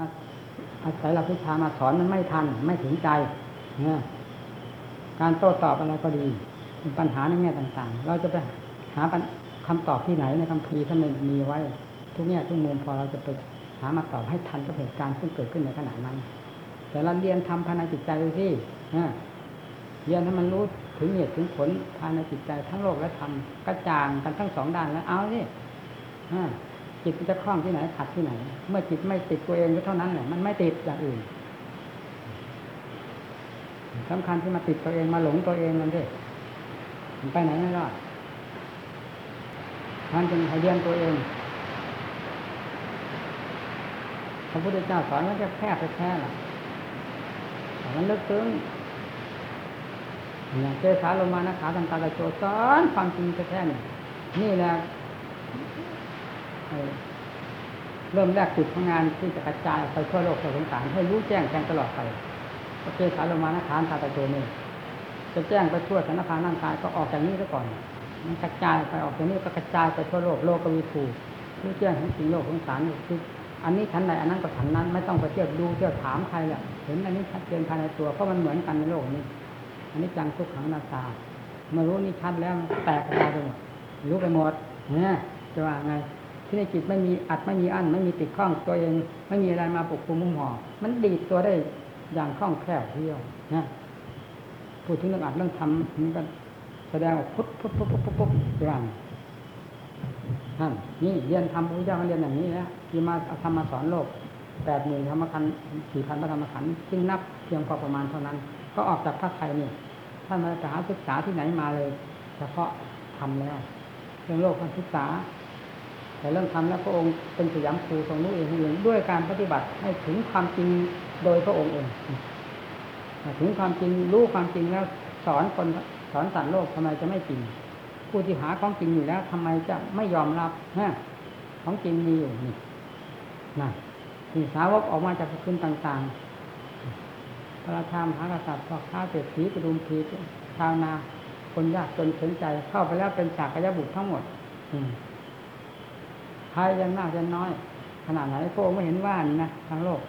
มาอาศัยหลักวิชามาสอนมันไม่ทัน ไม่ถึงใจนการโต้ตอบอะไรก็ดีปัญหาในแง่ต่างๆ เราจะไปหาคำตอบที่ไหนในคำพีท่านมีไว้ ทุกแง่ทุกมุมพอเราจะไปหามาตอบให้ทันกับเหตุการณ์ซึ่งเกิดขึ้นในขณะนั้น แต่เราเรียนทำภายในจิตใจดูสิเรียนให้มันรู้ถึงเหตุถึงผลภายในจิตใจทั้งโลกและธรรมกระจ่างกันทั้งสองด้านแล้วเอาสิ จิตจะคล้องที่ไหนขัดที่ไหน เมื่อจิตไม่ติดตัวเองก็เท่านั้นแหละมันไม่ติดอย่างอื่นสำคัญที่มาติดตัวเองมาหลงตัวเองนั่นสิมันไปไหนไม่รอดท่านจึงให้เรียนตัวเองพระพุทธเจ้าสอนว่าจะแค่ไปแค่หรอแต่มันลึกซึ้งอย่างเจสาลงมานะขาตันตาตะโจสอนความจริงแท้ๆนี่นี่แหละ เริ่มแรกจุดของงานที่จะกระจายไปทั่วโลกทั่วสงสารให้รู้แจ้งแจ้งตลอดไปพระเจสาลงมานะขาตาตะโจนี่จะแจ้งไปทั่วสารพาร่างกายก็ออกจากนี้ซะก่อน มันกระจายไปออกจากนี้ก็กระจายไปทั่วโลกโลกวิถูรู้แจ้งของจริงโลกสงสารคืออันนี้ชั้นใดอันนั้นก็ชั้นนั้นไม่ต้องไปเที่ยวดูเที่ยวถามใครแหละเห็นอันนี้ชัดเจนภายในตัวเพราะมันเหมือนกันในโลกนี้ อันนี้จังทุกขังนาตามารู้นี่ชัดแล้วแตกกระจายไปหมดรู้ไปหมดเนี่ยจะว่าไง ที่ในจิตไม่มีอัดไม่มีอั้นไม่มีติดข้องตัวเอง ไม่มีอะไรมาปกคลุมมุ่งห่อมันดีดตัวได้อย่างคล่องแคล่วเที่ยวนะพูดถึงเรื่องอัดเรื่องทำมันก็แสดงออกพุทพุทพุทพุทพุทพุทอย่างนั่นนี่เรียนทำพระเจ้าเรียนอย่างนี้แล้วที่มาทำมาสอนโลกแปดหมื่นธรรมคันสี่พันพระธรรมขันธ์ซึ่งนับเพียงพอประมาณเท่านั้น ก็ออกจากพระไทยเนี่ยท่านมาหาศึกษาที่ไหนมาเลย เฉพาะทำแล้วเรื่องโลกการศึกษา แต่เรื่องทำแล้วพระองค์เป็นสยามครูทรงรู้เองเองด้วยการปฏิบัติให้ถึงความจริงโดยพระองค์เองถึงความจริงรู้ความจริงแล้วสอนคนสอนสัตว์โลกทำไมจะไม่จริง ผู้ที่หาของจริงอยู่แล้วทำไมจะไม่ยอมรับฮะของจริงมีอยู่นี่นะที่สาวกออกมาจากสกุลต่างๆ พระราชามหากษัตริย์พ่อข้าเศรษฐีกระดุมพีชาวนา คนยากจนสนใจเข้าไปแล้วเป็นสากยบุตรทั้งหมด อืม ใครยังมากยังน้อย ขนาดไหนพระองค์ไม่เห็นว่านี่นะทางโลก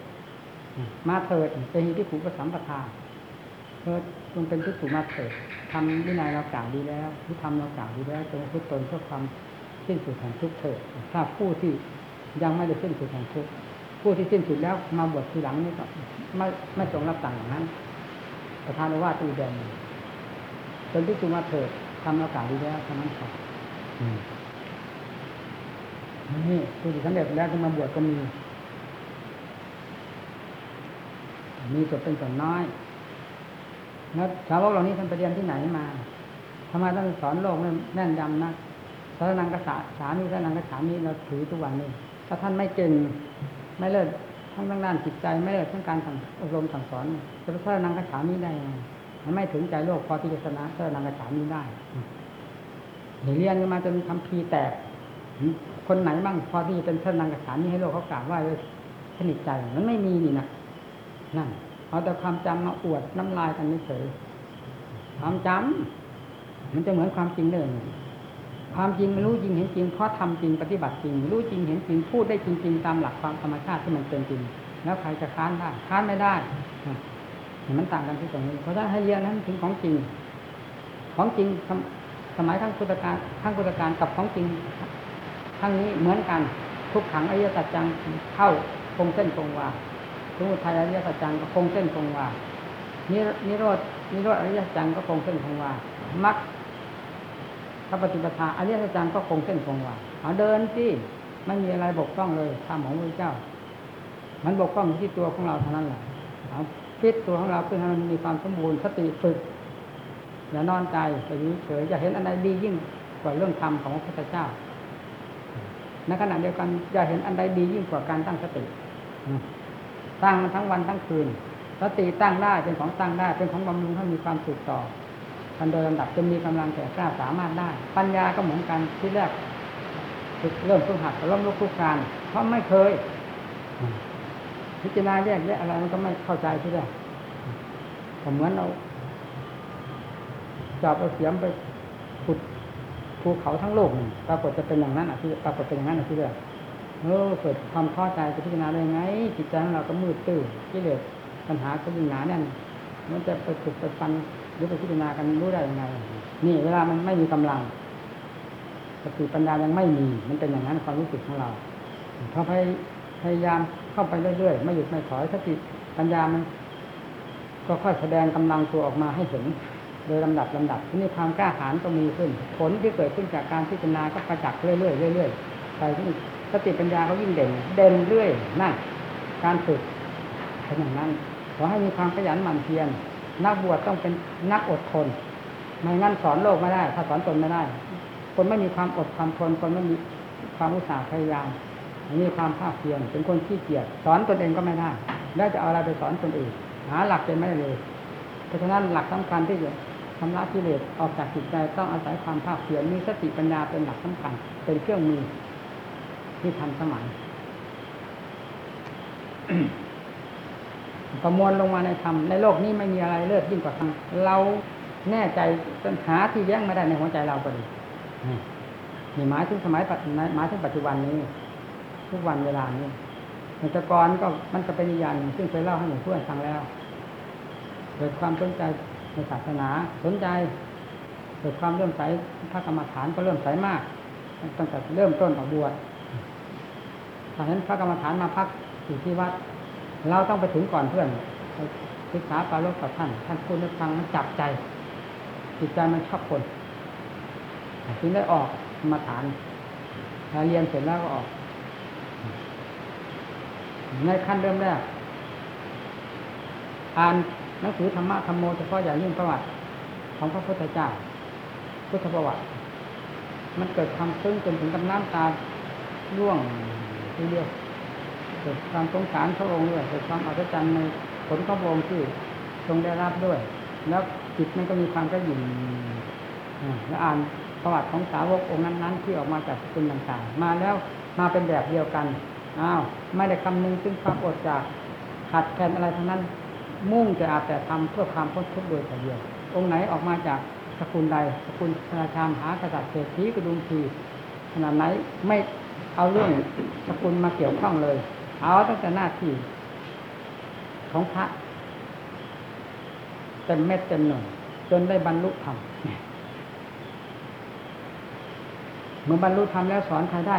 มาเถิดเป็นที่ผูกประสัมปทาเถิดจงเป็นที่ผูกมาเถิดทำวินัยเรากล่าวดีแล้วที่ทำเรากล่าวดีแล้วจงพุทตนเพื่อความสิ้นสุดแห่งทุกเถิดถ้าผู้ที่ยังไม่ได้สิ้นสุดแห่งทุกผู้ที่สิ้นสุดแล้วมาบวชทีหลังนี่ก็ไม่ไม่ทรงรับสั่งอย่างนั้น ประธานว่าตีแดงเป็นที่ผูกมาเถิดทำเรากล่าวดีแล้วเท่านั้นพอ นี่ผู้ที่สำเร็จแล้วก็มาบวชก็มีมีส่วนเป็นส่วนน้อยแล้วสาวกเหล่านี้ท่านไปเรียนที่ไหนมาทำไมต้องสอนโลกแน่นยำนะสารนังกษาสามีสารนังกษามีเราถือทุกวันนี้ถ้าท่านไม่เก่งไม่เลิศทั้งทางด้านจิตใจไม่เลิศทั้งการสั่งอบรมสั่งสอนจะสารนังกษามีได้ไงมันไม่ถึงใจโลกพอที่จะชนะสารนังกษามีได้เรียนกันมาจนทำพีแตก คนไหนบ้างพอที่จะเป็นสารนังกษามีให้โลกเขากราบไหว้สนิทใจมันไม่มีนี่นะนั่นเอาแต่ความจำมาอวดน้ำลายกันเฉยความจำมันจะเหมือนความจริงเลยความจริงมันรู้จริงเห็นจริงเพราะทำจริงปฏิบัติจริง รู้จริงเห็นจริงพูดได้จริง ๆ ตามหลักความธรรมชาติที่มันเป็นจริง แล้วใครจะค้านได้ค้านไม่ได้เห็นมันต่างกันที่ตรงนี้เพราะฉะนั้นให้เรียนนั้นถึงของจริง ของจริงสมัยทั้งพุทธการทั้งพุทธการกับของจริง ทั้งนี้เหมือนกัน ทุกขังอริยสัจจังเข้าคงเส้นคงวาสมุทัยอริยสัจจังก็คงเส้นคงวานิโรดนิโรธอริยสัจจังก็คงเส้นคงวามรรคพระปฏิปทาอริยสัจจังก็คงเส้นคงวาเอาเดินที่ไม่มีอะไรบกพร่องเลยธรรมของพระเจ้า มันบกพร่องที่ตัวของเราเท่านั้นแหละเอาฟิตตัวของเราเพื่อให้มันมีความสมบูรณ์สติฝึกอย่านอนใจไปเฉยอย่าเห็นอะไรดียิ่งกว่าเรื่องธรรมของพระพุทธเจ้า ในขณะเดียวกันอย่าเห็นอันใดดียิ่งกว่าการตั้งสติตั้งมันทั้งวันทั้งคืน สติตั้งได้เป็นของตั้งได้ เป็นของบำรุงให้มีความสุขต่อกันโดยลำดับจนมีกำลังแก่กล้าสามารถได้ ปัญญาก็เหมือนกันที่แรกเริ่มฝึกหัดล้มลุกคลุกคานเพราะไม่เคย พิจารณาแยกแยะอะไรมันก็ไม่เข้าใจที่แรกผมเหมือนเราจับเอาเสียมไปขุด ภูเขาทั้งโลกปรากฏจะเป็นอย่างนั้นอะที่ปรากฏเป็นอย่างนั้นอะที่แรกเออเกิดความท้อใจจะพิจารณาได้ไงจิตใจของเราก็มืดตื้อกิเลสปัญหาก็ยิ่งหนาแน่นมันจะไปถูกไปฟันหรือไปพิจารณากันรู้ได้ยังไง นี่เวลามันไม่มีกำลังสติปัญญายังไม่มี มันเป็นอย่างนั้นความรู้สึกของเราพอพยายามเข้าไปเรื่อยๆไม่หยุดไม่ถอยสติปัญญามันก็ค่อยแสดงกำลังตัวออกมาให้เห็น โดยลำดับลำดับที่นี่ความกล้าหาญก็มีขึ้น ผลที่เกิดขึ้นจากการพิจารณาก็ประจักษ์เรื่อยๆเรื่อยๆไปที่สติปัญญาเขายิ่งเด่น เด่นเรื่อยนั่นการฝึกเป็นอย่างนั้นขอให้มีความขยันหมั่นเพียรนักบวชต้องเป็นนักอดทนไม่งั้นสอนโลกไม่ได้ ถ้าสอนตนไม่ได้ คนไม่มีความอดความทนคนไม่มีความอุตสาห์พยายามไม่มีความภาคเพียรเป็นคนขี้เกียจสอนตนเองก็ไม่ได้แล้วจะเอาอะไรไปสอนคนอื่นหาหลักเป็นไม่ได้เลย เพราะฉะนั้นหลักสำคัญที่จะ ชำระกิเลสออกจากจิตใจต้องอาศัยความภาคเพียรมีสติปัญญาเป็นหลักสำคัญ เป็นเครื่องมือที่ทันสมัยประมวลลงมาในธรรมในโลกนี้ไม่มีอะไรเลิศยิ่งกว่าธรรมเราแน่ใจปัญหาที่แย้งไม่ได้ในหัวใจเราก็ดีนี่หมายถึงสมัยปัจหมายถึงปัจจุบันนี้ ทุกวันเวลานี้แต่ก่อนก็มันก็เป็นอย่างหนึ่งซึ่งเคยเล่าให้หมู่เพื่อนฟังแล้ว เกิดความสนใจ ในศาสนาสนใจเกิดความเริ่มใสพระกรรมฐานก็เริ่มใสมากตั้งแต่เริ่มต้นออกบวชถ้าเห็นพระกรรมฐานมาพักอยู่ที่วัด เราต้องไปถึงก่อนเพื่อนไปศึกษาปรารบกับท่าน ท่านพูดให้ฟังมันจับใจจิตใจมันชอบคนถึงได้ออกกรรมฐานเรียนเสร็จแล้วก็ออก ในขั้นเริ่มแรกอ่าน นังสือธรรมะธรรมโมเฉพาะอย่างยิ่งประวัติ ของพระพุทธเจ้าพุทธประวัติ มันเกิดความซึ้งจนถึงกับน้ำตาร่วงทีเดียวเกิดความสงสารพระองค์ด้วยเกิดความอัศจรรย์ในผลพระองค์ที่ทรงได้รับด้วย แล้วจิตมันก็มีความกระยิ่มแล้วอ่านประวัติของสาวกองค์นั้นๆ ที่ออกมาจากสกุลต่างๆ มาแล้วมาเป็นแบบเดียวกันอ้าวไม่ได้คำนึงถึงความอดจากขาดแคลนอะไรทั้งนั้น มุ่งจะอาแต่ทำเพื่อความพ้นทุกข์โดยแต่เดียว องค์ไหนออกมาจากสกุลใดสกุลราชามหากษัตริย์เศรษฐีกระดุมทีขนาดไหนไม่เอาเรื่องสกุลมาเกี่ยวข้องเลย เอาตั้งแต่หน้าที่ของพระเต็มเม็ดเต็มหน่วยจนได้บรรลุธรรมเมื่อบรรลุธรรมแล้วสอนใครได้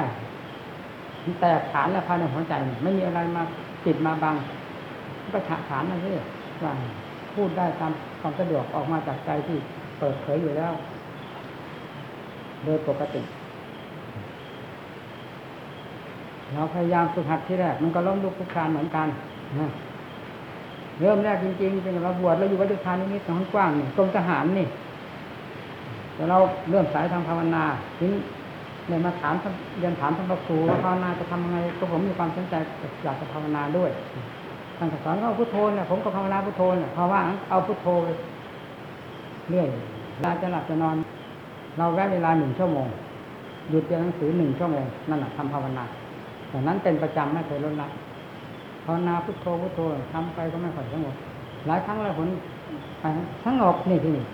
แต่ฐานและภายในหัวใจ ไม่มีอะไรมาติดมาบัง ก็ฉะฐานนั่นเองว่าพูดได้ตามความสะดวกออกมาจากใจที่เปิดเผยอยู่แล้ว โดยปกติ เราพยายามฝึกหัดที่แรก มันก็ล้มลุกคลุกคลานเหมือนกันนะเริ่มแรกจริงๆเป็นเราบวชเราอยู่วัดดุทานนิดๆของกว้างนี่กรมทหารนี่แต่เราเริ่มสายทางภาวนาถึงเนี่ยมาถามเรียนถามท่านพระครูว่าภาวนาจะทำยังไงก็ผมมีความสนใจอยากจะภาวนาด้วย ท่านสอนก็เอาพุทโธเนี่ยผมก็ภาวนาพุทโธเนี่ยเพราะว่าเอาพุทโธเรื่อยเวลาจะหลับจะนอน เราแวะเวลาหนึ่งชั่วโมงหยุดเรียนหนังสือหนึ่งชั่วโมงนั่นแหละทำภาวนาแต่นั้นเป็นประจำไม่เคยลดละภาวนาพุทโธพุทโธทำไปก็ไม่ค่อยสงบหลายครั้งแล้วผลไปสงบนี่ที่นี่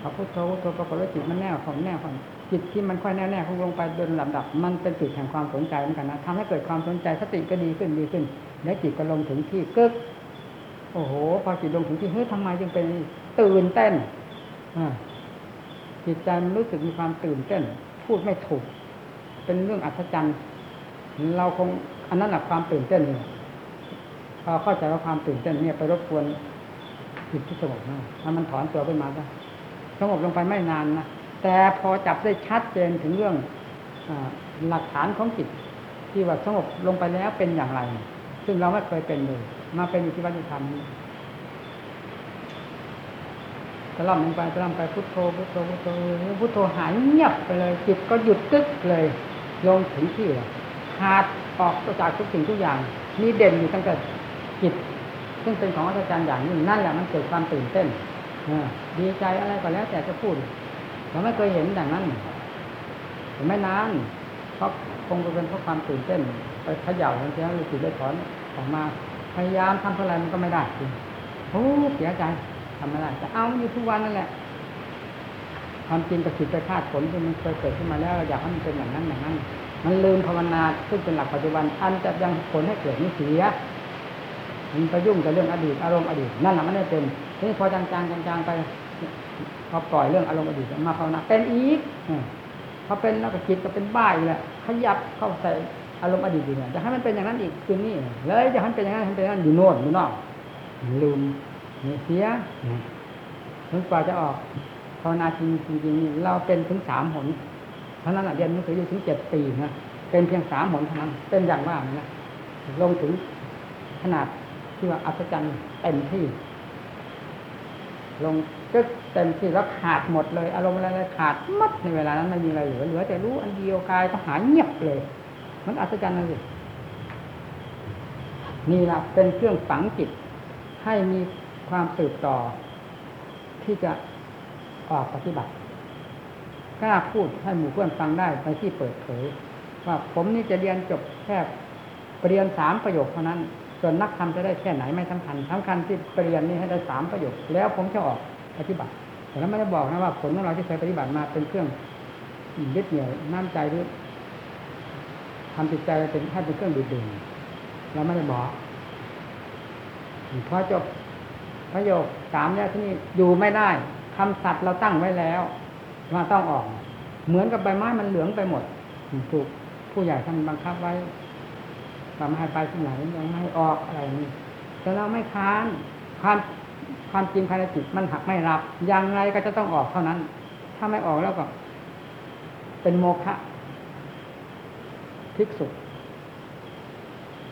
พอพุทโธพุทโธปรากฏว่าจิตมันแน่วของแน่วของ จิตที่มันค่อยแน่แน่คงลงไปโดยลำดับ มันเป็นจุดแห่งความสนใจเหมือนกันนะทำให้เกิดความสนใจสติก็ดีขึ้นดีขึ้น และจิตก็ลงถึงที่กึกโอ้โห พอจิตลงถึงที่เฮ้ยทำไมจึงเป็นตื่นเต้นจิตใจรู้สึกมีความตื่นเต้น พูดไม่ถูก เป็นเรื่องอัศจรรย์ เราคงอันนั้นแหละความตื่นเต้นนี่พอเข้าใจว่าความตื่นเต้นเนี่ยไปรบกวนจิตที่สงบมากถ้ามันถอนตัวขึ้นมาได้สงบลงไปไม่นานนะ แต่พอจับได้ชัดเจนถึงเรื่องอหลักฐานของจิตที่ว่าสงบลงไปแล้วเป็นอย่างไร ซึ่งเราไม่เคยเป็นเลยมาเป็นอยู่ที่วัดธรรมนี้ตะล่ำลงไปตะล่ำไปพุทโธพุทโธพุทโธพุทโธหายเงียบไปเลย จิตก็หยุดตึ๊กเลย ลงถึงที่ขาดออกจากทุกสิ่งทุกอย่างมีเด่นอยู่ตั้งแต่จิต ซึ่งเป็นของอาจารย์อย่างนี้นั่นแหละมันเกิดความตื่นเต้นดีใจอะไรก็แล้วแต่จะพูด เราไม่เคยเห็นอย่างนั้นไม่นานเพราะคงจะเป็นเพราะความตื่นเต้น ไปเขย่าทันทีแล้วจิตได้ถอนออกมา พยายามทำเท่าไรมันก็ไม่ได้จริงโอ้เสียใจทำไม่ได้แต่เอาอยู่ทุกวันนั่นแหละความจริงกับจิตไปคาดผลที่มันเคยเกิดขึ้นมาแล้วอยากให้มันเป็นอย่างนั้นอย่างนั้น มันลืมภาวนาซึ่งเป็นหลักปัจจุบันอันจะยังผลให้เกิดนิเสียมันไปยุ่งกับเรื่องอดีตอารมณ์อดีตนั่นแหละมันไม่เป็นทีนี้พอจางๆจางๆไป พอปล่อยเรื่องอารมณ์อดีตมาภาวนาเป็นอีกพอเป็นแล้วก็จิตก็เป็นบ้าอีกแหละขยับเข้าใส่อารมณ์อดีตอยู่เนี่ยจะให้มันเป็นอย่างนั้นอีกคืนนี้เลยจะให้มันเป็นอย่างนั้นให้มันเป็นอย่างนั้นอยู่โน่นอยู่นอกลืมเสียถึงกว่าจะออกภาวนาจริงจริงๆเราเป็นถึงสามหนเท่าะนั้นเรียนหนังสืออยู่ถึงเจ็ดปีนะเป็นเพียงสามหนเท่านั้นเป็นอย่างว่านะลงถึงขนาดที่ว่าอัศจรรย์เต็มที่ ลงกึก เต็มที่แล้วขาดหมดเลย อารมณ์อะไรขาดมัดในเวลานั้นไม่มีอะไรเหลือเหลือแต่รู้อันเดียวกายก็หายเงียบเลย มันอัศจรรย์เลยนี่แหละเป็นเครื่องฝังจิต ให้มีความสืบต่อ ที่จะออกปฏิบัติกล้าพูดให้หมู่เพื่อนฟังได้ไปที่เปิดเผย ว่าผมนี่จะเรียนจบแค่เรียนสามประโยคเท่านั้นส่วนนักธรรมจะได้แค่ไหนไม่สำคัญสำคัญที่เรียนนี่ให้ได้สามประโยค แล้วผมจะออกปฏิบัติ แต่แล้วไม่ได้บอกนะว่าผลของเราที่เคยปฏิบัติมาเป็นเครื่องยึดเหนี่ยวน้ำใจหรือทำจิตใจเป็นให้เป็นเครื่องดื่มเราไม่ได้บอกพอจบประโยคสามเนี่ยที่นี่อยู่ไม่ได้คำสัตว์เราตั้งไว้แล้วว่าต้องออก เหมือนกับใบไม้มันเหลืองไปหมดถูกผู้ใหญ่ท่านบังคับไว้ทำให้ไปที่ไหนยังไม่ให้ออกอะไรนี่แต่เราไม่ค้านความ ความจริงภายในจิตมันหักไม่รับยังไงก็จะต้องออกเท่านั้น ถ้าไม่ออกแล้วก็ เป็นโมฆะทิกสุ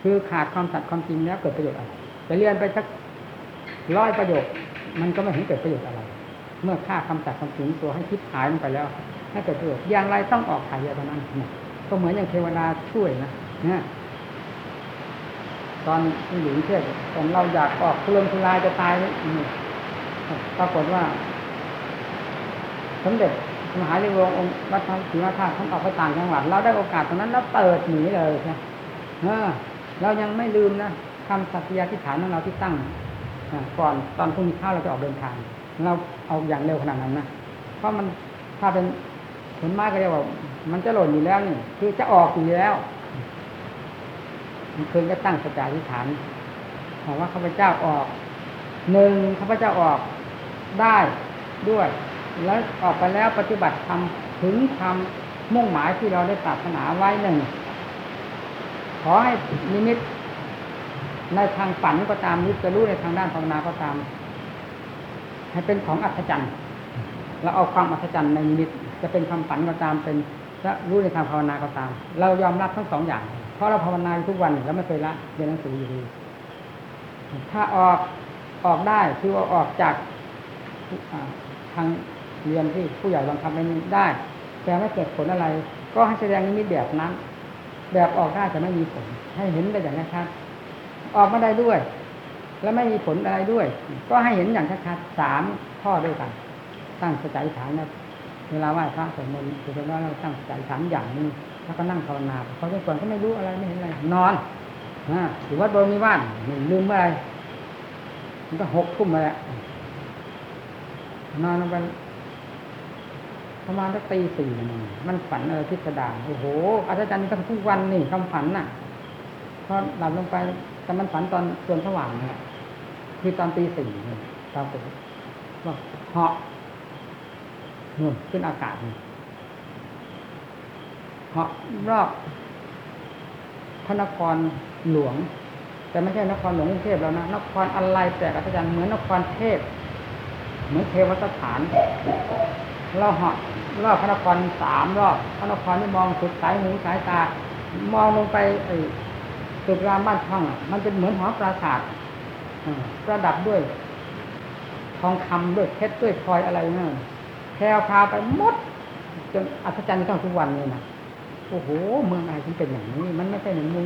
คือขาดความสัตย์ความจริงแล้วเกิดประโยชน์อะไรจะเรียนไปสักร้อยประโยคมันก็ไม่เห็นเกิดประโยชน์อะไร เมื่อฆ่าคำสัตย์คำจริงตัวให้คิดหายลงไปแล้วให้เกิดประโยชน์อย่างไรต้องออกขายเท่านั้นก็เหมือนอย่างเทวดาช่วยนะเนี่ย ตอนที่อยู่เทศตอนเราอยากออกทุรนทุรายจะตายนี่ปรากฏว่า สมเด็จมหาลิวงองค์วัดพระศรีมาธาตุท่านออกไปต่างจังหวัดเราได้โอกาสตรงนั้นแล้วเปิดหนีเลยใช่เออเรายังไม่ลืมนะคำสัตยาธิฐานของเราที่ตั้งก่อนตอนพรุ่งนี้ข้าวเราจะออกเดินทาง เราเอาอย่างเร็วขนาดนั้นนะเพราะมันถ้าเป็นผลไม้ก็เรียกว่า มันจะหล่นอยู่แล้วนี่คือจะออกอยู่แล้ว เคยก็ตั้งสัจจาธิฐานบอกว่าข้าพเจ้าออกหนึ่งข้าพเจ้าออกได้ด้วย แล้วออกไปแล้วปฏิบัติทำถึงทำมุ่งหมายที่เราได้ปรารถนาไว้หนึ่งขอให้นิมิตในทางฝันก็ตามนิจะรู้ในทางด้านภาวนาก็ตาม ให้เป็นของอัศจรรย์เราเอาความอัศจรรย์ในนิมิตจะเป็นความฝันก็ตามเป็นจะรู้ในทางภาวนาก็ตาม เรายอมรับทั้งสองอย่าง เพราะเราภาวนาทุกวันแล้วไม่เคยละเรียนหนังสืออยู่ดี ถ้าออกออกได้คือว่าออกจากทางเรียนที่ผู้ใหญ่บังคับไม่ได้ แต่ไม่เกิดผลอะไร ก็ให้แสดงนิมิตแบบนั้น แบบออกได้แต่ไม่มีผล ให้เห็นได้อย่างชัดออกมาได้ด้วย แล้วไม่มีผลอะไรด้วย ก็ให้เห็นอย่างชัดๆสามข้อด้วยกัน ตั้งสติฐานนะเวลาไหว้พระสวดมนต์คือว่าเราตั้งสติฐานอย่างนี้ แล้วก็นั่งภาวนาเพราะส่วนก็ไม่รู้อะไรไม่เห็นอะไรนอนอ่าถือว่าโดนมีว่านลืมอะไรมันก็หกทุ่มมาแล้วนอนลงไปประมาณสักตีสี่มันฝันอะไรพิสดารโอ้โหอาจารย์ตั้งทุกวันนี่คำฝันน่ะพอหลับลงไปแต่มันฝันตอนส่วนสว่างนี่คือตอนตีสี่ตอนตื่นว่าเหาะนู่นขึ้นอากาศนี่ เหาะรอบพระนครหลวง แต่ไม่ใช่นครหลวงกรุงเทพแล้วนะนครอะไรแปลกอาจารย์เหมือนนครเทพ เหมือนเทวสถานเราเหาะรอบพระนครสามรอบพระนครนี่มองสุดสายหูสายตา มองลงไปไอ้ตึกรามบ้านช่องมันเป็นเหมือนหอปราสาทประดับด้วย ทองคำด้วยเพชรด้วยพลอยอะไรเนี่ยแพรวพาไปหมดจนอัศจรรย์ต้องทุกวันเลยนะ โอ้โห เมืองอะไรถึงเป็นอย่างนี้ มันไม่ใช่เหมือนเมือง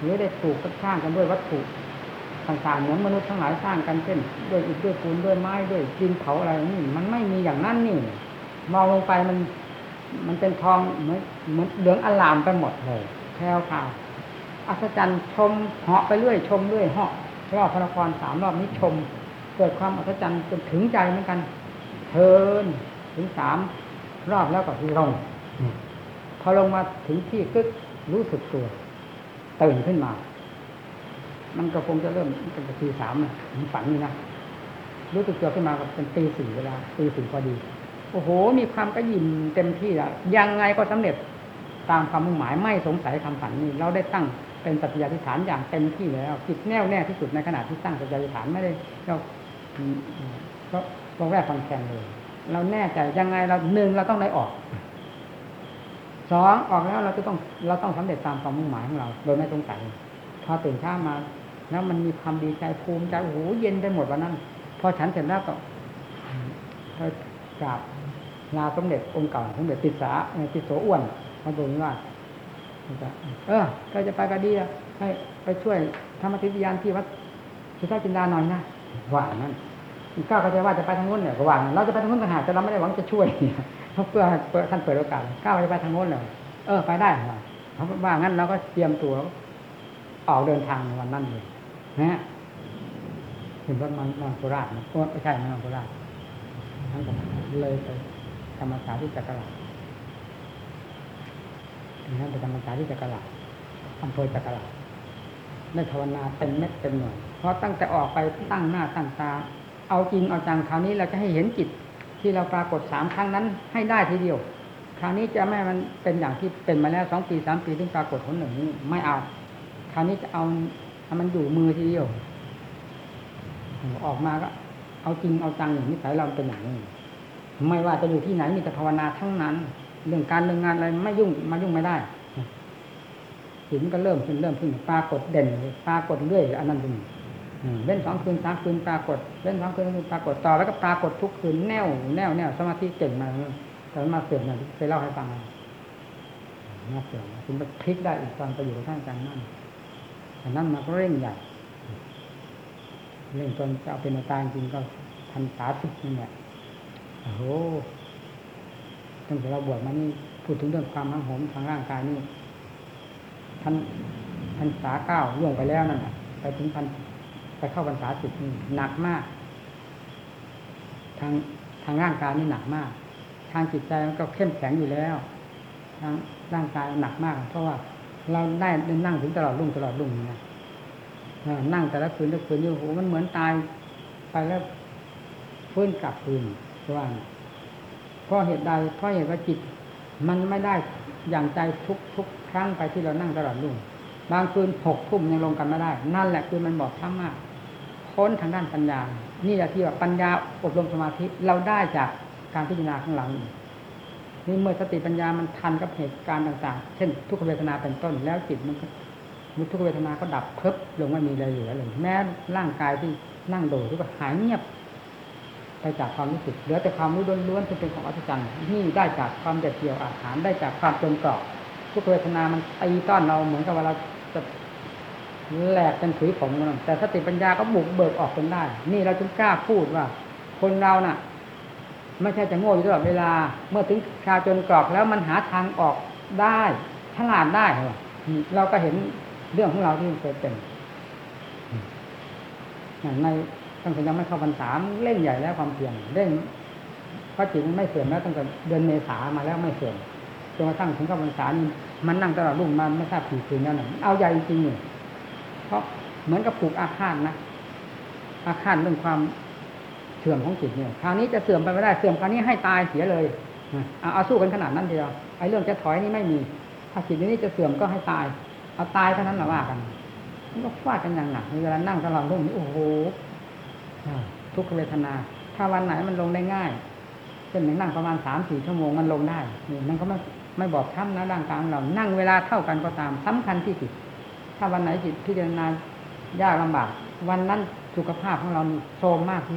หรือได้ปลูกสร้างกันด้วยวัตถุต่างๆเหมือนมนุษย์ทั้งหลายสร้างกันเช่นด้วยอิฐด้วยปูนด้วยไม้ด้วยดินเผาอะไรนี่มันไม่มีอย่างนั้นนี่มองลงไปมัน มันเป็นทองเหมือนเหมือนเหลืองอลามไปหมดเลยแพรวพาอัศจรรย์ชมเหาะไปเรื่อยชมเรื่อยเหาะรอบพระนครสามรอบนี้ชม เกิดความอัศจรรย์จนถึงใจเหมือนกันเทินถึงสามรอบแล้วก็ที่ลง พอลงมาถึงที่กึกรู้สึกตัวตื่นขึ้นมา มันก็คงจะเริ่มเป็นตีสามนะผมฝันนี่นะรู้สึกตัวขึ้นมาก็เป็นตีสี่เวลาตีสี่พอดี โอ้โห มีความกระยิมเต็มที่แล้วยังไงก็สำเร็จตามความมุ่งหมายไม่สงสัยคำฝันนี้ เราได้ตั้งเป็นสัจจะธิฐานอย่างเต็มที่แล้วจิตแน่วแน่ที่สุดในขณะที่ตั้งสัจจะธิฐานไม่ได้เราก็ต้องแรกฟังแข่งเลย เราแน่ใจยังไงเราหนึ่งเราต้องได้ออก องออกแล้วเราจะต้องเราต้องสำเร็จตามความมุ่งหมายของเรา โดยไม่สงสัยพอตื่นเช้ามาแล้วมันมีความดีใจภูมิใจโอ้โหเย็นไปหมดวันนั้นพอฉันเสร็จแล้วก็กราบลาสมเด็จองค์เก่าสมเด็จติสาติโสอ้วนมาดูว่าเออก็จะไปก็ดีอะให้ไปช่วยธรรมทิฏยานที่วัดสุทาจินดาหน่อยนะว่านั่นก้าวก็จะว่าจะไปทางโน้นเนี่ยก็ว่าเราจะไปทางโน้นต่างหากแต่เราไม่ได้หวังจะช่วย เพราะเพื่อเพื่อท่านเปิดโอกาสก้าวไปทางโน้นเลยเออไปได้เขาว่างั้นเราก็เตรียมตัวออกเดินทางในวันนั้นเลยนะถึงรถมันนอนโคราชนะไม่ใช่นอนโคราชทั้งหมดเลยไปธรรมศาสตร์ที่จักรลาถึงนั้นไปธรรมศาสตร์ที่จักรลาอำเภอจักรลาได้ภาวนาเต็มเม็ดเต็มหน่วยเพราะตั้งแต่ออกไปตั้งหน้าตั้งตา เอาจริงเอาจังคราวนี้เราจะให้เห็นจิต ที่เราปรากฏสามครั้งนั้นให้ได้ทีเดียว คราวนี้จะไม่มันเป็นอย่างที่เป็นมาแล้วสองปีสามปีที่ปรากฏผลหนึ่งนี้ไม่เอา คราวนี้จะเอามันอยู่มือทีเดียวออกมาก็ เอาจริงเอาจังอย่างนิสัยเราเป็นอย่างนี้ไม่ว่าจะอยู่ที่ไหนมีแต่ภาวนาทั้งนั้น เรื่องการเรื่องงานอะไรไม่ยุ่งมายุ่งไม่ได้หินก็เริ่มขึ้นเริ่มขึ้นปรากฏเด่นปรากฏเรื่อยอันนั้นเป็น เล่นสองคืนสามคืนปรากฏเล่นสองคืนคืนปรากฏต่อแล้วก็ปรากฏทุกคืนแน่วแน่วแน่วสมาธิเก่งมาตอนมาเสื่อมเนี่ยเคยเล่าให้ฟังมาเสื่อมถึงจะพลิกได้อีกตอนไปอยู่กับท่านอาจารย์นั่นแต่นั่นมาก็เร่งใหญ่เร่งจนจะเอาเป็นอาจารจริงก็พันสาสิบนี่แหละโอ้โหตั้งแต่เราบวชมานี่พูดถึงเรื่องความมั่งหมทางร่างกายนี่ท่านพันสาเก้าล่วงไปแล้วนั่นแหละไปถึงพัน เข้าพรรษาสิบหนักมาก ทางทางร่างกายนี่หนักมาก ทางจิตใจมันก็เข้มแข็งอยู่แล้ว ทางร่างกายหนักมาก เพราะว่าเราได้นั่งถึงตลอดรุ่งตลอดรุ่งนะนั่งแต่ละคืนแต่ละคืนนี่โอ้โหมันเหมือนตายไปแล้วฟื้นกลับคืนว่าเพราะเหตุใดเพราะเหตุว่าจิต มันไม่ได้อย่างใจทุกทุกครั้งไปที่เรานั่งตลอดรุ่งบางคืนหกทุ่มยังลงกันไม่ได้ นั่นแหละคือมันบอกช้ำมาก ค้นทางด้านปัญญา นี่แหละที่ว่าปัญญาอบรมสมาธิเราได้จากการพิจารณาข้างหลังนี่เมื่อสติปัญญามันทันกับเหตุการณ์ต่าง ๆ เช่น ทุกขเวทนาเป็นต้น แล้วจิตมันก็ทุกขเวทนาก็ดับเพิบลงไม่มีอะไรเหลือเลยแม้ร่างกายที่นั่งโดดก็หายเงียบ ไปจากความรู้สึกเหลือแต่ความรู้ล้วนๆที่เป็นของอัศจรรย์นี่ได้จากความเด็ดเดี่ยวอาหารได้จากความจนกรอบทุกเวทนามันตีต้อนเราเหมือนกับว่าเรา แหลกเป็นผือผมมันแต่สติปัญญาก็บุกเบิกออกจนได้ นี่เราจึงกล้าพูดว่า คนเราน่ะ ไม่ใช่จะโง่อยู่ตลอดเวลา เมื่อถึงคราวจนกรอบแล้วมันหาทางออกได้ฉลาดได้เหรอเราก็เห็นเรื่องของเราที่เคยเป็นอย่างในตั้งแต่ยังไม่เข้าพรรษาเร่งใหญ่แล้วความเพียรเร่งพระจิตไม่เสื่อมแล้วตั้งแต่เดือนเมษามาแล้วไม่เสื่อมจนกระทั่งถึงเข้าพรรษานี่มันนั่งตลอดรุ่งมันไม่ทราบกี่คืนแล้วนะเอาใหญ่จริงๆนี่ เพราะเหมือนกับผูกอาฆาตนะ อาฆาตเรื่องความเสื่อมของจิตเนี่ย คราวนี้จะเสื่อมไปไม่ได้ เสื่อมคราวนี้ให้ตายเสียเลยเอาเอาสู้กันขนาดนั้นเดียว ไอ้เรื่องจะถอยนี่ไม่มี ถ้าจิตนี้จะเสื่อมก็ให้ตาย เอาตายเท่านั้นแหละว่ากันมันก็ฟาดกันอย่างหนักเวลานั่งตลอดรุ่งนี่โอ้โหทุกขเวทนา ถ้าวันไหนมันลงได้ง่ายเช่นนั่งประมาณสามสี่ชั่วโมงมันลงได้นี่มันก็ไม่ไม่บอกช้ำนะร่างกายเรา นั่งเวลาเท่ากันก็ตามสำคัญที่จิต ถ้าวันไหนจิตพิจารณายากลำบาก วันนั้นสุขภาพของเราโทรมมากที่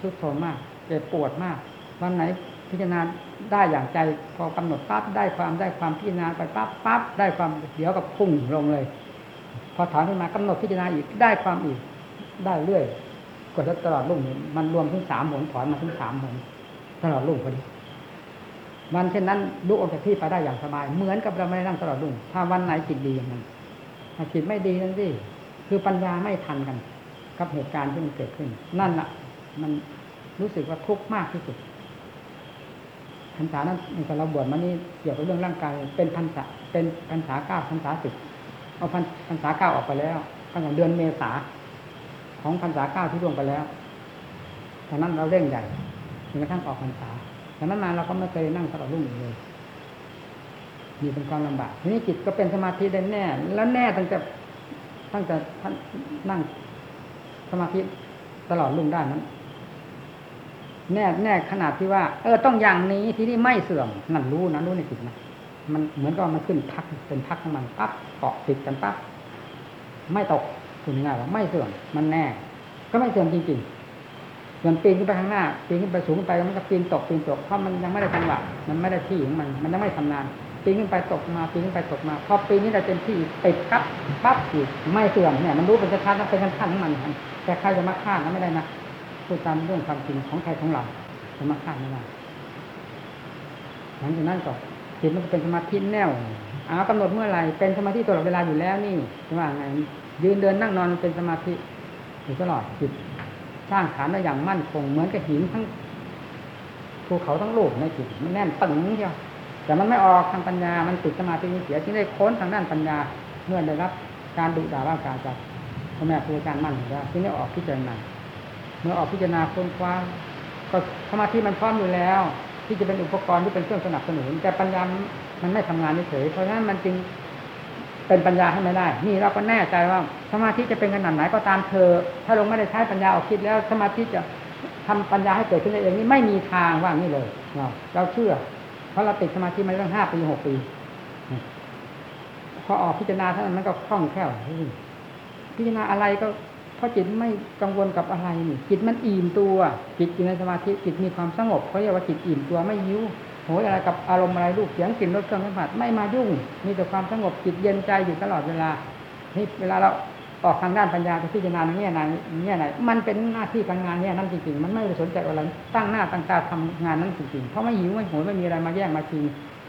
ทุกโทรมมากเจ็บปวดมาก วันไหนพิจารณาได้อย่างใจพอกำหนดปั๊บได้ความได้ความพิจารณาไปปั๊บปั๊บได้ความเดี๋ยวกับพุ่งลงเลย พอถอนขึ้นมากำหนดพิจารณาอีกได้ความอีกได้เรื่อยกดตลอดรุ่งมันรวมถึงสามหนถอนมาถึงสามหนตลอดรุ่งพอดี วันเช่นนั้นลุกออกจากที่ไปได้อย่างสบาย เหมือนกับเราไม่ได้นั่งตลอดรุ่งถ้าวันไหนจิตดีอย่างนั้นถ้าจิตไม่ดีนั่นสิคือปัญญาไม่ทันกัน กับเหตุการณ์ที่มันเกิดขึ้น นั่นแหละมันรู้สึกว่าทุกข์มากที่สุดพรรษานั้นในการเราบวชมานี่เกี่ยวกับเรื่องร่างกายเป็นพรรษาเป็นพรรษาเก้าพรรษาสิบเอาพรรษาเก้าออกไปแล้วตั้งแต่เดือนเมษาของพรรษาเก้าที่ล่วงไปแล้วดังนั้นเราเร่งใหญ่จนกระทั่งออกพรรษา ดังนั้นมาเราก็ไม่เคยนั่งตลอดรุ่งเลยมีเป็นความลำบากทีนี้จิตก็เป็นสมาธิได้แน่ แล้วแน่ตั้งแต่ตั้งแต่ท่านนั่งสมาธิตลอดรุ่งได้นั้น แน่แน่ขนาดที่ว่า เออต้องอย่างนี้ที่นี่ไม่เสื่อมนั่นรู้นะรู้ในจิตนะมันเหมือนกับมันขึ้นพักเป็นพักของมันปั๊บเกาะติดกันปั๊บไม่ตกคุณง่ายว่าไม่เสื่อมมันแน่ ก็ไม่เสื่อมจริงๆ ส่วนปีนขึ้นไปข้างหน้าปีนขึ้นไปสูงขึ้นไปมันก็ปีนตกปีนตกเพราะมันยังไม่ได้จังหวะมันไม่ได้ที่ของมัน มันยังไม่ทำนานปีนขึ้นไปตกมาปีนขึ้นไปตกมาพอปีนี้เราเต็มที่ติดปั๊บปั๊บอีกไม่เสื่อมเนี่ยมันรู้เป็นชัดๆนะเป็นขั้นๆของมันแต่ใครจะมาฆ่านะไม่ได้นะพูดตามเรื่องความจริงของใครของเราจะมาฆ่าไม่ได้หลังจากนั้นก็จิตมันก็เป็นสมาธิแน่วอ้ากำหนดเมื่อไหร่เป็นสมาธิตลอดเวลาอยู่แล้วนี่จะว่าไงยืนเดินนั่งนอนเป็นสมาธิอยู่ตลอดจิต สร้างฐานได้อย่างมั่นคง เหมือนกับหินทั้งภูเขาทั้งโลกในจิตมันแน่นตึงเดียวแต่มันไม่ออกทางปัญญา มันติดสมาธิเสียที่ได้ค้นทางด้านปัญญาเมื่อได้รับ การดุด่าว่ากาวจากพ่อแม่ครูอาจารย์มั่นแล้วที่ได้ออกพิจารณาเมื่อออกพิจารณาค้นคว้าก็สมาธิมันพร้อมอยู่แล้ว ที่จะเป็นอุปกรณ์ที่เป็นเครื่องสนับสนุน แต่ปัญญามันไม่ทำงานเฉยเพราะฉะนั้นมันจึง เป็นปัญญาให้ไม่ได้ นี่เราก็แน่ใจว่าสมาธิจะเป็นขนาดไหนก็ตามเธอ ถ้าลงไม่ได้ใช้ปัญญาออกคิดแล้วสมาธิจะทำปัญญาให้เกิดขึ้นได้เองนี่ไม่มีทางว่างี้เลยเราเชื่อ เพราะเราติดสมาธิมาตั้งห้าปีหกปีพอออกพิจารณาเท่านั้นมันก็คล่องแคล่วพิจารณาอะไรก็เพราะจิตไม่กังวลกับอะไรนี่จิตมันอิ่มตัว จิตอยู่ในสมาธิจิตมีความสงบเขาเรียกว่าจิตอิ่มตัวไม่ยิ้ว โหยอะไรกับอารมณ์อะไรรูปเสียงกลิ่นรสเครื่องสัมผัสไม่มายุ่ง มีแต่ความสงบจิตเย็นใจอยู่ตลอดเวลานี่เวลาเราออกทางด้านปัญญาจะพิจารณาในแง่ไหนแง่ไหนมันเป็นหน้าที่การงานเนี่ยนั่นจริงๆ มันไม่สนใจอะไรตั้งหน้าตั้งตาทำงานนั้นจริงๆ เพราะไม่หิวไม่โหยไม่มีอะไรมาแย่งมาชิง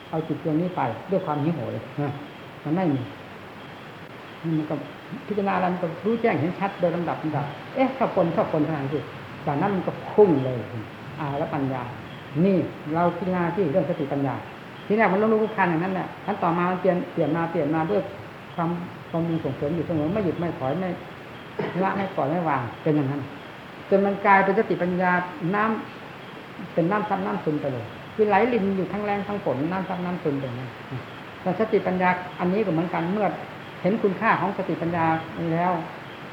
เอาจิตดวงนี้ไปด้วยความหิวโหยมันไม่มีมันก็พิจารณาอะไรมันก็รู้แจ้งเห็นชัดโดยลำดับลำดับ เอ๊ะชอบคนชอบคนขนาดนี้จากนั้นมันก็พุ่งเลยอ่าแล้วปัญญา นี่เราพิจารณาที่เรื่องสติปัญญา ที่แรกมันรู้รู้คันอย่างนั้นแหละขั้นต่อมามันเปลี่ยนเปลี่ยนมาเปลี่ยนมาด้วยความความมีส่งเสริมอยู่เสมอไม่หยุดไม่ถอยไม่ละไม่ปล่อยไม่วางเป็นอย่างนั้นจนมันกลายเป็นสติปัญญาน้ำเป็นน้ำซับน้ำซึมไปเลยคือไหลลินอยู่ทั้งแรงทั้งฝนน้ำซับน้ำซึมไปนั้นแต่สติปัญญาอันนี้ก็เหมือนกันเมื่อเห็นคุณค่าของสติปัญญาแล้ว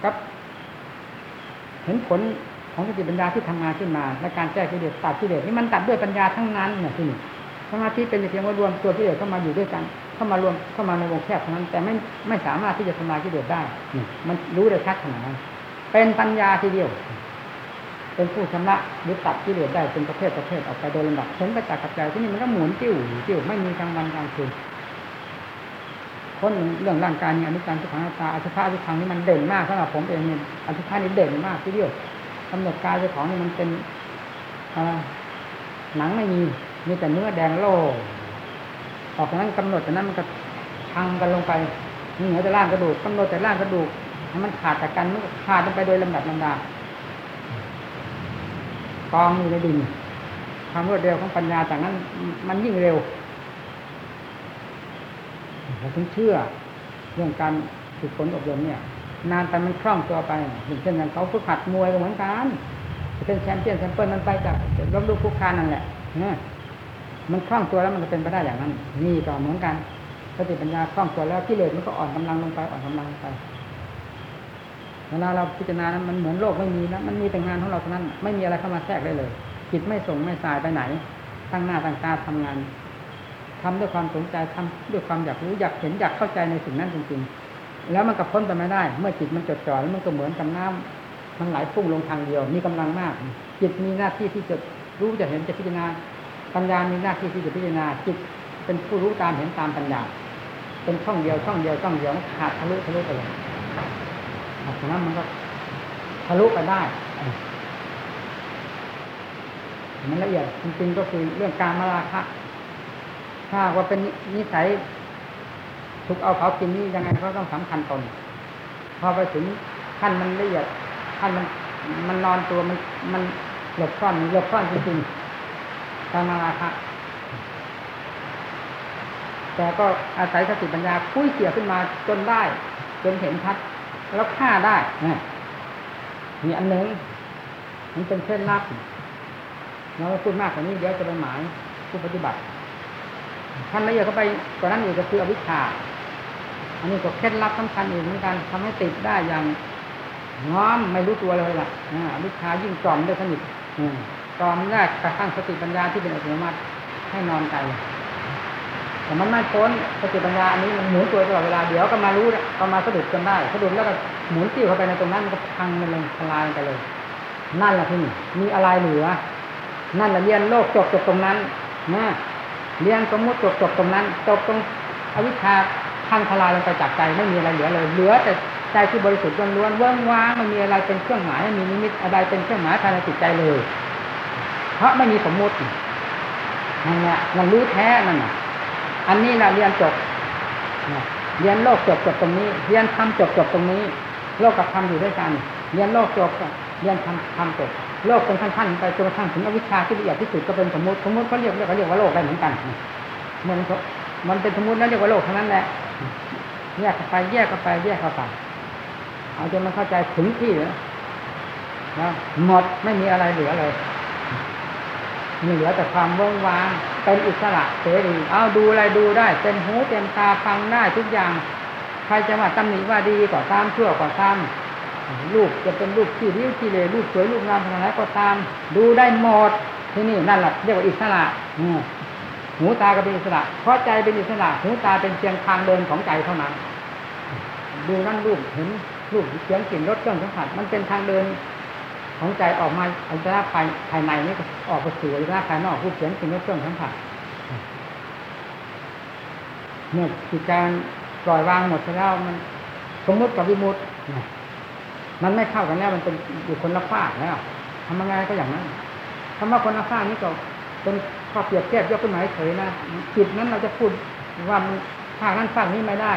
กับ เห็นผล ของสติปัญญาที่ทำงานขึ้นมา และการแก้กิเลสตัดกิเลสนี่มันตัดด้วยปัญญาทั้งนั้นเนี่ยที่นี่สมาธิเป็นเพียงว่ารวมตัวกิเลสเข้ามาอยู่ด้วยกัน เข้ามารวมเข้ามาในวงแคบเท่านั้น แต่ไม่ไม่สามารถที่จะทำลายกิเลสได้มันรู้ได้ชัดขนาดนั้นเป็นปัญญาทีเดียว เป็นผู้ชำระหรือตัดกิเลสได้เป็นประเภทประเภทออกไปโดยลำดับเห็นประจักษ์กับใจที่นี่มันก็หมุนติ้วติ้วไม่มีกลางวันกลางคืนคนเรื่องร่างกายเนี่ยอนิจจังทุกขังตาอสุภะทุกขังนี่มันเด่นมากสำหรับผมเองเนี่ยอสุภะนี่เด่นมากทีเดียว กำหนดกายเจ้าของนี่มันเป็นหนังไม่มีมีแต่เนื้อแดงโล่ออกจากนั้นกำหนดจากนั้นมันก็พังกันลงไปนี่เหนือแต่ร่างกระดูกกำหนดแต่ร่างกระดูกให้มันขาดจากกันมันก็ขาดลงไปโดยลำดับลำดากองอยู่ในดินความรวดเร็วของปัญญาจากนั้น มันยิ่งเร็วเราถึงเชื่อเรื่องการฝึกฝนอบรมเนี่ย นานแต่มันคล่องตัวไปเช่นอย่างเขาฝึกหัดมวยก็เหมือนกันจะเป็นแชมเปี้ยนแชมเปี้ยนมันไปจากลบลูกคุกคานนั่นแหละมันคล่องตัวแล้วมันจะเป็นไปได้อย่างนั้น นี่ก็เหมือนกันสติปัญญาคล่องตัวแล้วกิเลสมันก็อ่อนกำลังลงไปอ่อนกำลังไปเวลาเราพิจารณานั้นมันเหมือนโลกไม่มีนะมันมีแต่งานของเราเท่านั้น ไม่มีอะไรเข้ามาแทรกได้เลยจิตไม่ส่งไม่สายไปไหน ตั้งหน้าตั้งตาทำงานทำด้วยความสนใจทำด้วยความอยากรู้อยากเห็นอยากเข้าใจในสิ่งนั้นจริงๆ แล้วมันก็พ้นไปไม่ได้ เมื่อจิตมันจดจ่อแล้วมันก็เหมือนกับน้ำมันไหลพุ่งลงทางเดียว มีกำลังมาก จิตมีหน้าที่ที่จะรู้จะเห็นจะพิจารณา ปัญญามีหน้าที่ที่จะพิจารณา จิตเป็นผู้รู้ตามเห็นตามปัญญา เป็นช่องเดียวช่องเดียวช่องเดียวขาดทะลุทะลุไปเลยฉะนั้นมันก็ทะลุไปได้มันละเอียดจริงๆก็คือเรื่องการมาราคะถ้าว่าเป็นนิสัย ถูกเอาเขากินนี่ยังไงเขาต้องสำคัญตนพอไปถึงขั้นมันละเอียดขั้นมันมันนอนตัวมันมันหลบซ่อนหลบซ่อนจริงๆการมาราคะแต่ก็อาศัยสติปัญญาคุ้ยเกี่ยวขึ้นมาจนได้ จนเห็นชัด แล้วฆ่าได้นะมีอันหนึ่งมันเป็นเคล็ดลับเราพูดมากกว่านี้เดี๋ยวจะไปหมายผู้ปฏิบัติท่านละเอียดเข้าไปกว่านั้นอีกก็คืออวิชชา อันนี้ก็เคล็ดลับสำคัญอีกเหมือนกันทำให้ติดได้อย่างง้อมไม่รู้ตัวเลยล่ะอ่าอวิชายิ่งจอมได้สนิทจอมแรกกระทั่งสติปัญญาที่เป็นอัตโนมัติให้นอนใจแต่มันไม่พ้นสติปัญญาอันนี้มันหมุนตัวตลอดเวลาเดี๋ยวก็มารู้ก็มาสะดุดกันได้สะดุดแล้วก็หมุนติ้วเข้าไปในตรงนั้นมันก็พังมันเลยทลายไปเลย นั่นแหละที่นี่มีอะไรเหลือ นั่นแหละเรียนโลกจบจบตรงนั้นนะเรียนสมมติจบจบตรงนั้น จบตรงอวิชชา พังทลายลงไปจากใจไม่มีอะไรเหลือเลย เหลือแต่ใจที่บริสุทธิ์ล้วนๆเว่างว่างไม่มีอะไรเป็นเครื่องหมายไม่มีนิมิตอะไรเป็นเครื่องหมายภายในจิตใจเลย เพราะไม่มีสมมุตินั่นแหละมันรู้แท้นั่นน่ะ อันนี้นะเรียนจบเรียนโลกจบจบตรงนี้ เรียนธรรมจบจบตรงนี้ โลกกับธรรมอยู่ด้วยกัน เรียนโลกจบเรียนธรรมธรรมจบโลกเป็นขั้นๆไปจนกระทั่งถึงอวิชชาที่ละเอียดที่สุดก็เป็นสมมติสมมติเขาเรียกเรียกเขาเรียกว่าโลกได้เหมือนกันเมัน มันเป็นสมมติแล้วเรียกว่าโลกเท่านั้นแหละแยกกันไปแยกกันไปแยกกันไปเอาจนมันเข้าใจถึงที่แล้วนะหมดไม่มีอะไรเหลือเลยมีเหลือแต่ความว่างวางเป็นอิสระเสรีเอาดูอะไรดูได้เต็มหูเต็มตาฟังได้ทุกอย่าง ใครจะมาตำหนิว่าดีก็ตามชั่วก็ตามลูกจะเป็นลูกที่ริ้วที่เลลูกสวยลูกงามขนาดไหนก็ตาม ดูได้หมดที่นี่นั่นแหละเรียกว่าอิสระอื หูตาก็เป็นอิสระ เพราะใจเป็นอิสระ หูตาเป็นเพียงทางเดินของใจเท่านั้น ดูนั่นรูปเห็นรูปเสียงกลิ่นรสเครื่องสัมผัสมันเป็นทางเดินของใจออกมาอันตราภายภายในนี่ออกไปสู่อันตราภายนอกผู้เขียนสิ่งรสเครื่องสัมผัสเมื่อจิตการปล่อยวางหมดแล้วมันสมมติกับวิมุตติมันไม่เข้ากันแล้วมันเป็นอยู่คนละฝากแล้วทำยังไงก็อย่างนั้นคำว่าคนละฝากนี่ก็เป็น ข้อเปรียบเทียบยกขึ้นมาเฉยนะจิตนั้นเราจะพูดว่ามันฝากนั้นฝากนี้ไม่ได้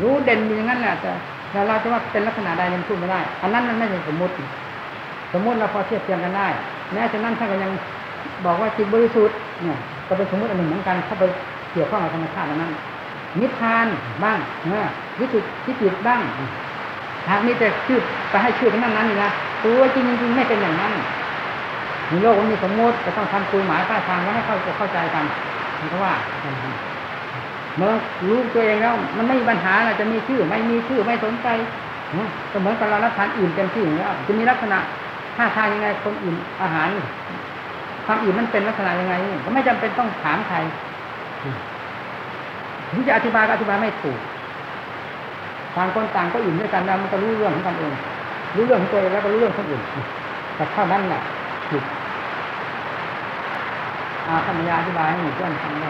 รู้เด่นอยู่อย่างนั้นแหละแต่แต่เราจะว่าเป็นลักษณะใดมันพูดไม่ได้ อันนั้นมันไม่ใช่สมมติ สมมติเราพอเทียบเทียงกันได้แม้ฉะนั้นท่านก็ยังบอกว่าจิตบริสุทธิ์เนี่ยก็เป็นสมมติอันหนึ่งเหมือนกันถ้าไปเกี่ยวข้องกับธรรมชาตินั้นนิพพานบ้างนะวิสุทธิจิตบ้างหากนี้แต่ชื่อไปให้ชื่อเป็นนั้นนั้นนี่นะตัวจริงจริงไม่เป็นอย่างนั้น ในโลกมันมีสมมติจะต้องทำคุยหมายป้าทางแล้ให้เข้าเข้าใจกันเพราะว่าเมื่อรู้ตัวเองแล้ว มันไม่มีปัญหาจะมีชื่อ ไม่มีชื่อไม่สนใจก็เหมือนกับเรารับทานอิ่มเต็มที่แล้จะมีลักษณะท่าทางยังไงคนอิ่มอาหารความอิ่มมันเป็นลักษณะยังไงก็ไม่จำเป็นต้องถามใครถึงจะอธิบายก็อธิบายไม่ถูกต่างคนต่างก็อิ่มด้วยกันแล้วมันก็รู้เรื่องของกันเองรู้เรื่องของตัวเองแล้วก็รู้เรื่องคนอื่นแต่เท่านั้นแหละ ถูกอาธรรมยาอธิบายให้หมู่เพื่อนฟังได้